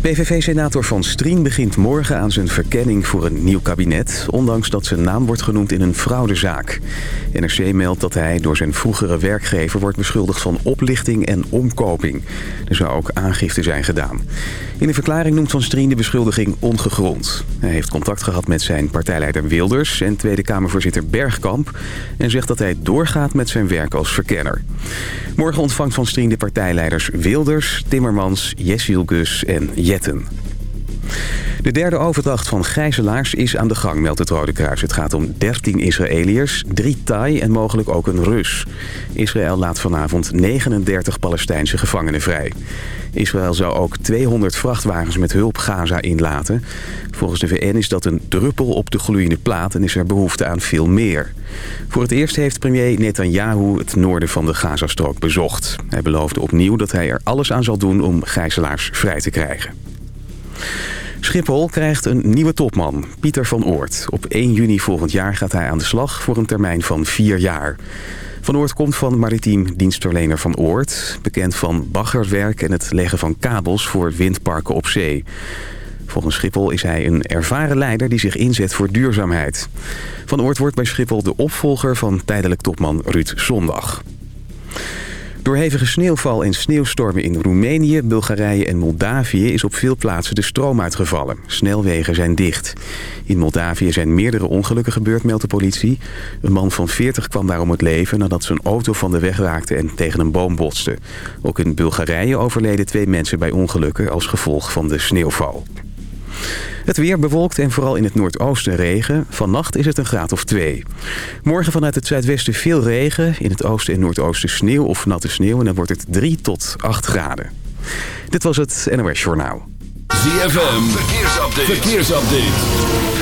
PVV-senator Van Strien begint morgen aan zijn verkenning voor een nieuw kabinet... ondanks dat zijn naam wordt genoemd in een fraudezaak. NRC meldt dat hij door zijn vroegere werkgever wordt beschuldigd van oplichting en omkoping. Er zou ook aangifte zijn gedaan. In een verklaring noemt Van Strien de beschuldiging ongegrond. Hij heeft contact gehad met zijn partijleider Wilders en Tweede Kamervoorzitter Bergkamp... en zegt dat hij doorgaat met zijn werk als verkenner. Morgen ontvangt Van Strien de partijleiders Wilders, Timmermans, Jessiel Gus en Jetten. De derde overdracht van gijzelaars is aan de gang, meldt het Rode Kruis. Het gaat om 13 Israëliërs, 3 Thai en mogelijk ook een Rus. Israël laat vanavond 39 Palestijnse gevangenen vrij. Israël zou ook 200 vrachtwagens met hulp Gaza inlaten. Volgens de VN is dat een druppel op de gloeiende plaat en is er behoefte aan veel meer. Voor het eerst heeft premier Netanyahu het noorden van de Gazastrook bezocht. Hij beloofde opnieuw dat hij er alles aan zal doen om gijzelaars vrij te krijgen. Schiphol krijgt een nieuwe topman, Pieter van Oort. Op 1 juni volgend jaar gaat hij aan de slag voor een termijn van vier jaar. Van Oort komt van maritiem dienstverlener Van Oort... bekend van baggerwerk en het leggen van kabels voor windparken op zee. Volgens Schiphol is hij een ervaren leider die zich inzet voor duurzaamheid. Van Oort wordt bij Schiphol de opvolger van tijdelijk topman Ruud Zondag. Door hevige sneeuwval en sneeuwstormen in Roemenië, Bulgarije en Moldavië is op veel plaatsen de stroom uitgevallen. Snelwegen zijn dicht. In Moldavië zijn meerdere ongelukken gebeurd, meldt de politie. Een man van 40 kwam daarom het leven nadat zijn auto van de weg raakte en tegen een boom botste. Ook in Bulgarije overleden twee mensen bij ongelukken als gevolg van de sneeuwval. Het weer bewolkt en vooral in het noordoosten regen. Vannacht is het een graad of twee. Morgen vanuit het zuidwesten veel regen. In het oosten en noordoosten sneeuw of natte sneeuw. En dan wordt het 3 tot 8 graden. Dit was het NOS Journaal. ZFM, verkeersupdate. verkeersupdate.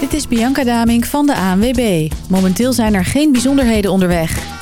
Dit is Bianca Daming van de ANWB. Momenteel zijn er geen bijzonderheden onderweg.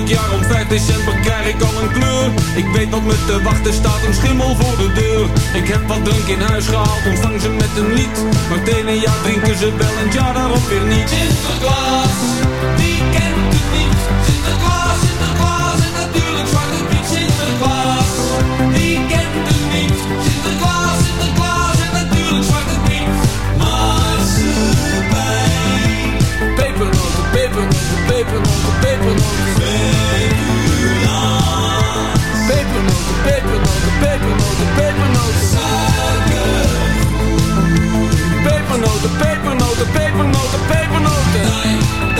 Elk jaar om 5 december krijg ik al een kleur. Ik weet wat me te wachten staat, een schimmel voor de deur. Ik heb wat drank in huis gehaald, ontvang ze met een lied. Maar het ene jaar drinken ze wel en het jaar daarop weer niet. Sinterklaas, wie kent het niet? Sinterklaas, Sinterklaas pepernoten, Suiker Pepernoten, pepernoten, pepernoten, pepernoten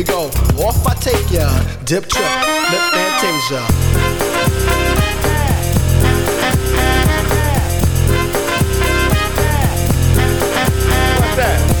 We go, off I take ya. Dip trip, lip fantasia. What's that?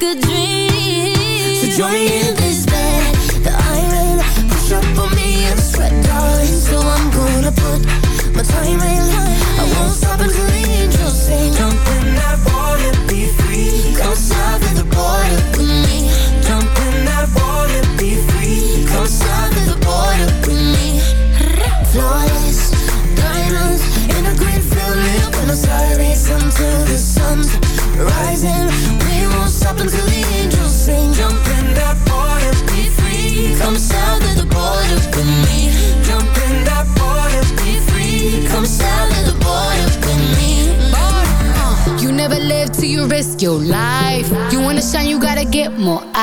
like a dream. So join me in this bed that I'm in. Push up on me and sweat, darling. So I'm gonna put my time in. I won't stop until the angels sing. Until the angels sing. Jump in that water, be free. Come the border with me. Jump in that water, be free. Come the border with me. You never live till you risk your life. You wanna shine, you gotta get more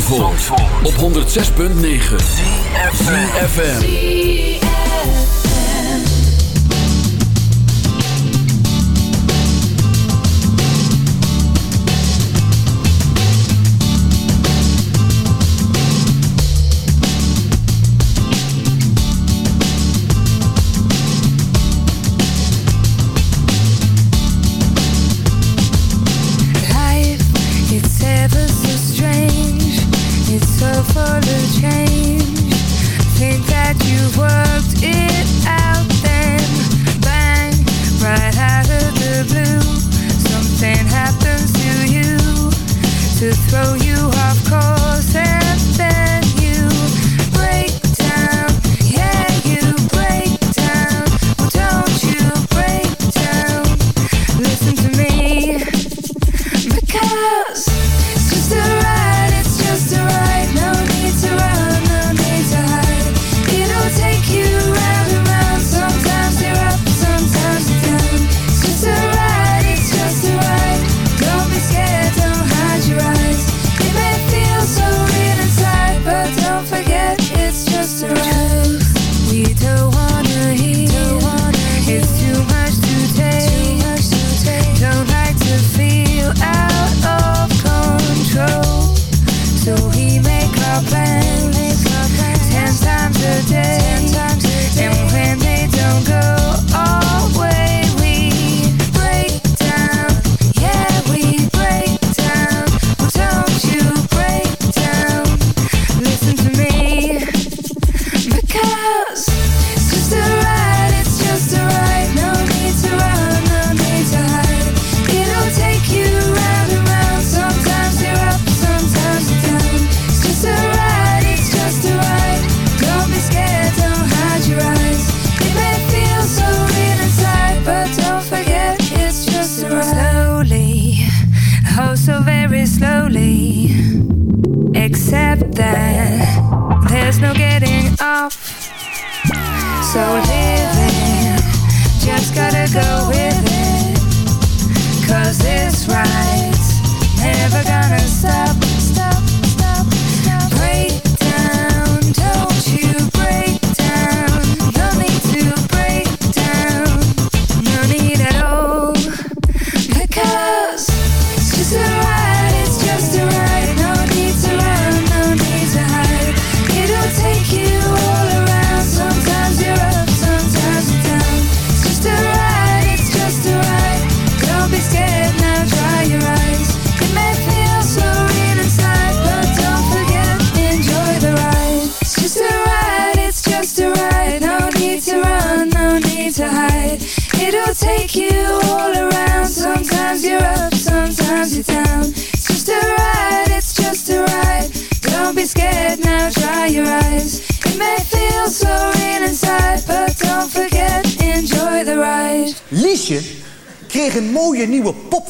Zandvoort, op 106.9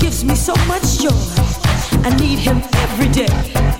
gives me so much joy. I need him every day.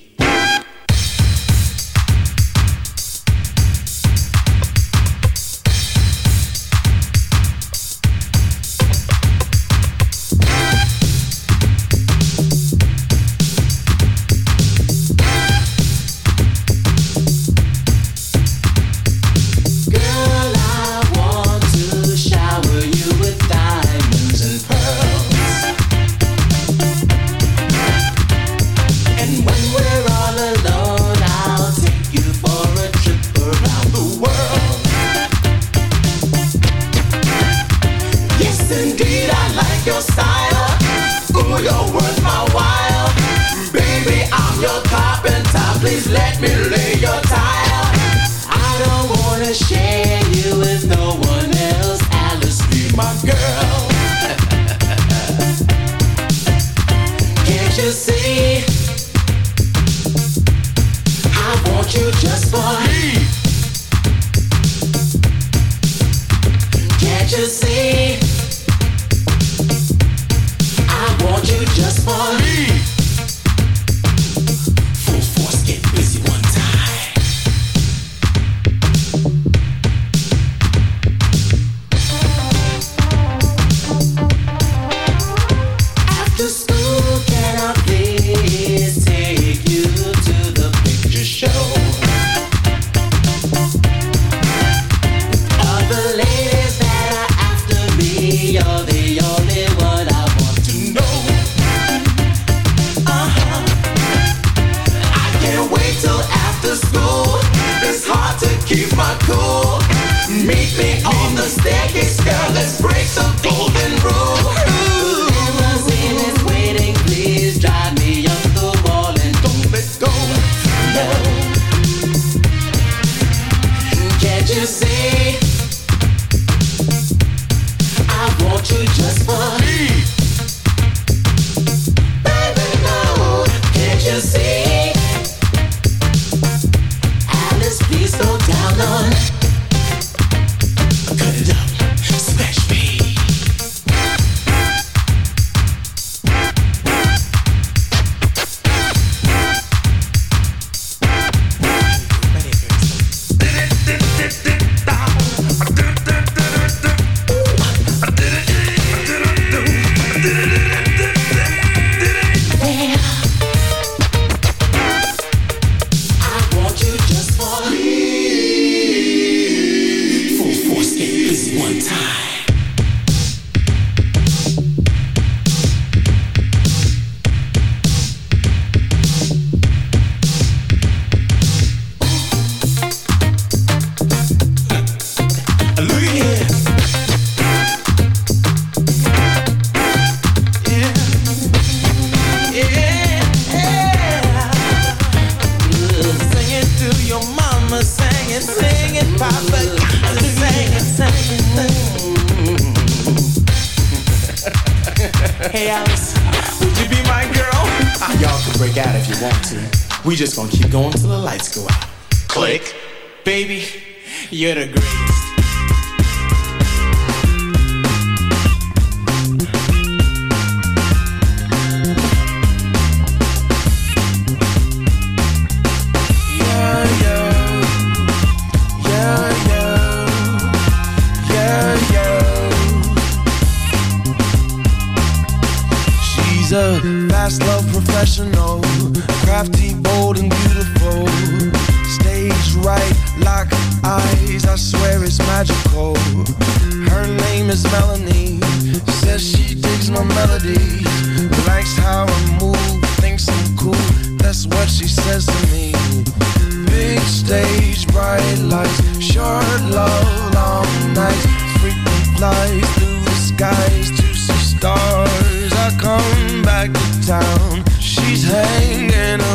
she's hanging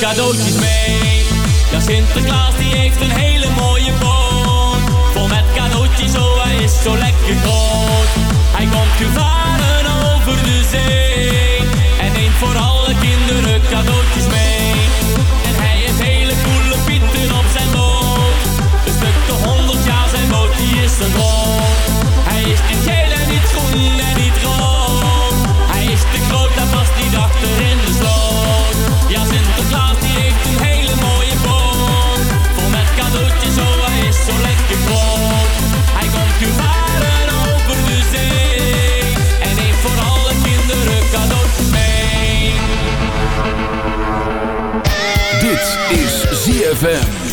cadeautjes mee. Ja, Sinterklaas die heeft een hele mooie boot. Vol met cadeautjes, oh hij is zo lekker groot. Hij komt gevaren over de zee. En neemt voor alle kinderen cadeautjes mee. En hij heeft hele coole pieten op zijn boot. Een stuk de honderd jaar zijn boot, die is een groot. Hij is niet geel en niet groen en niet rood. Hij is te groot, daar past niet achter in de sloot. ZFM.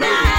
midnight.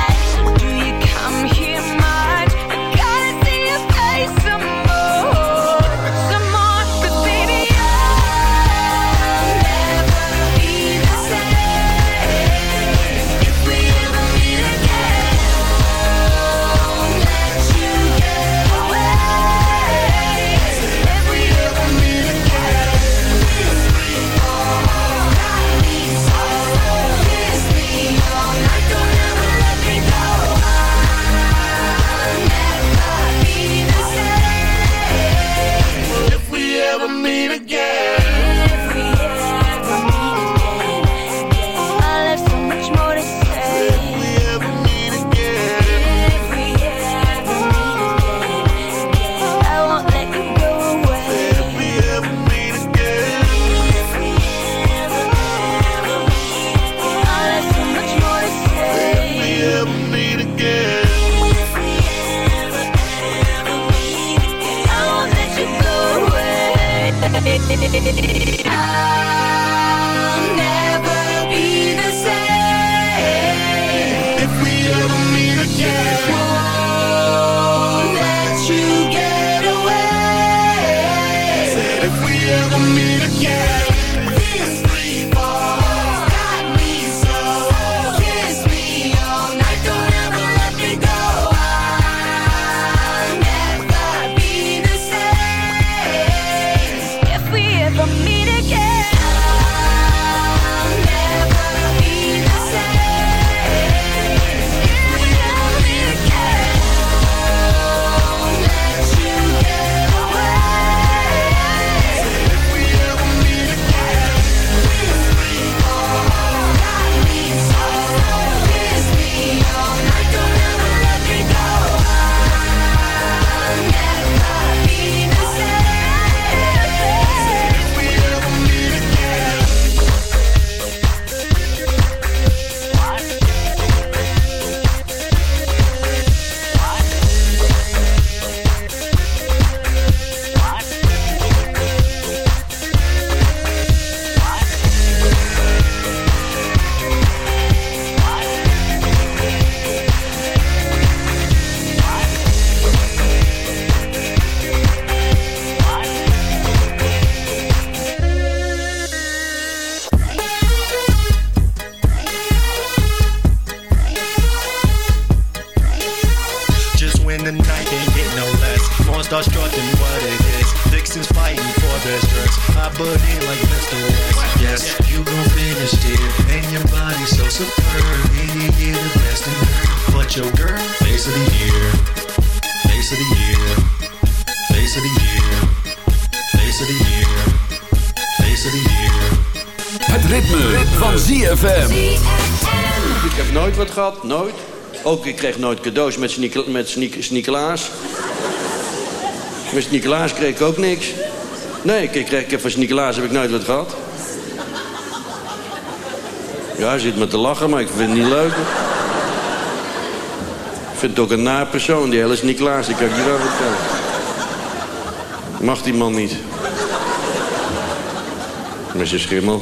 Kreeg nooit cadeaus met, sneak, met Sneekelaas kreeg ik ook niks. Nee, ik, kreeg, ik heb van Sneekelaas heb ik nooit wat gehad. Ja, hij zit me te lachen, maar ik vind het niet leuk. Ik vind het ook een naar persoon, die hele Sneekelaas. Die kan ik wel vertellen. Mag die man niet. Met zijn schimmel.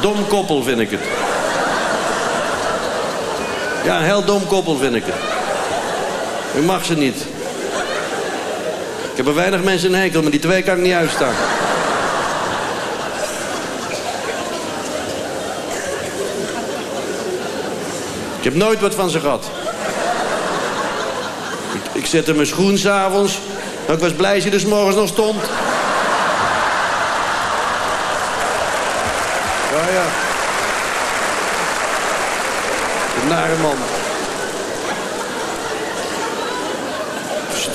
Dom koppel vind ik het. Ja, een heel dom koppel vind ik het. U mag ze niet. Ik heb er weinig mensen een hekel, maar die twee kan ik niet uitstaan. Ik heb nooit wat van ze gehad. Ik, ik zette mijn schoen s'avonds. Ik was blij als hij er 's morgens nog stond. Ja, ja. Een nare man.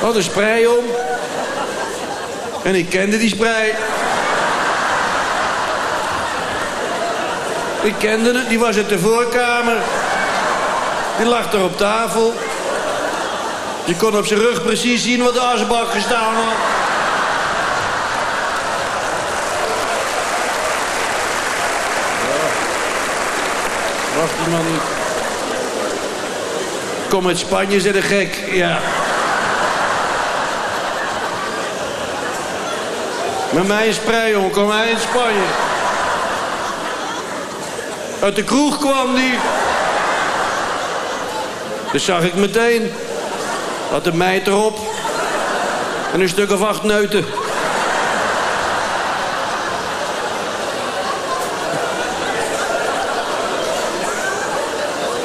Had een sprei om. En ik kende die sprei. Ik kende het, die was uit de voorkamer. Die lag er op tafel. Je kon op zijn rug precies zien wat de asbak gestaan had. Wacht die man niet. Kom uit Spanje, zit een gek. Ja. Met mij in sprei, jongen. Kom hij in Spanje. Uit de kroeg kwam die. Dat zag ik meteen. Had een meid erop. En een stuk of acht neuten.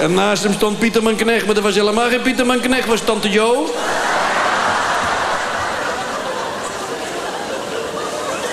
En naast hem stond Pieterman Knecht, maar dat was helemaal geen Pieterman Knecht, was tante Jo.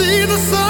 See the sun.